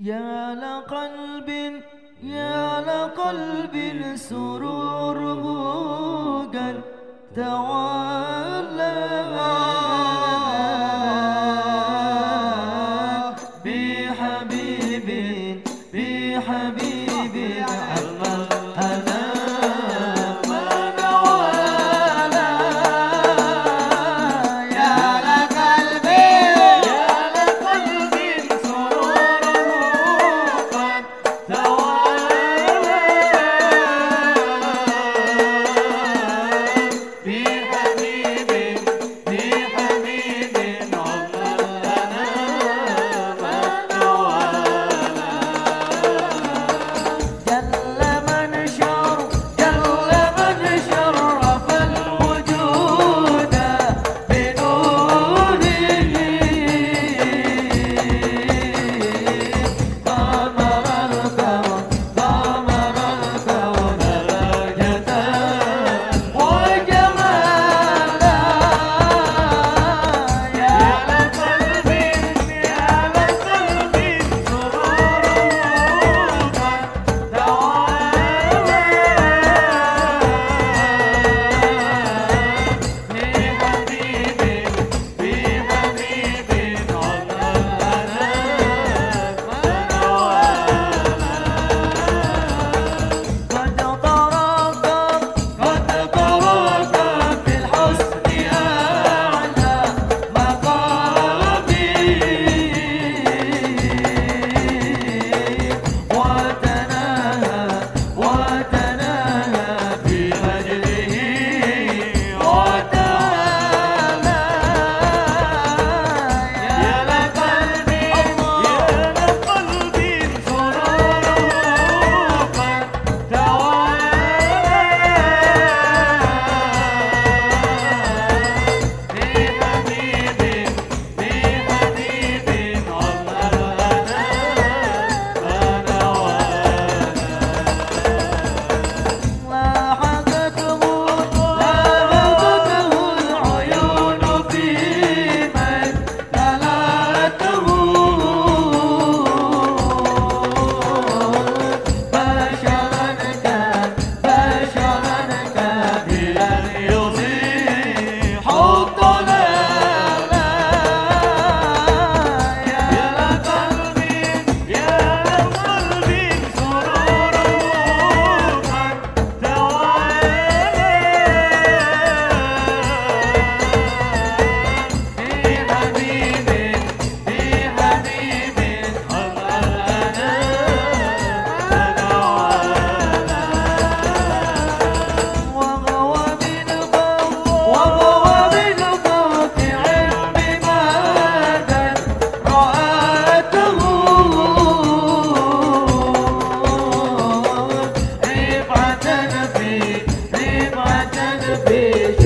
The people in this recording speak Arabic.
يا لقلب يا لقلب سروره قد توالى بحبيب بحبيب Ei.